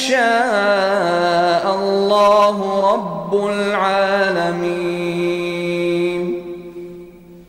يشاء الله رب العالمين.